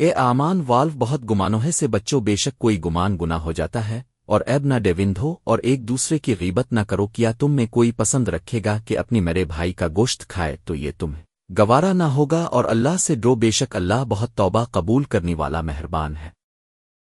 اے آمان، والو بہت گمانوہے سے بچوں، بے شک کوئی گمان گنا ہو جاتا ہے، اور ایب نہ ڈیوندھو، اور ایک دوسرے کی غیبت نہ کرو کیا تم میں کوئی پسند رکھے گا کہ اپنی میرے بھائی کا گوشت کھائے تو یہ تمہیں گوارا نہ ہوگا، اور اللہ سے ڈرو، بے شک اللہ بہت توبہ قبول کرنے والا مہربان ہے۔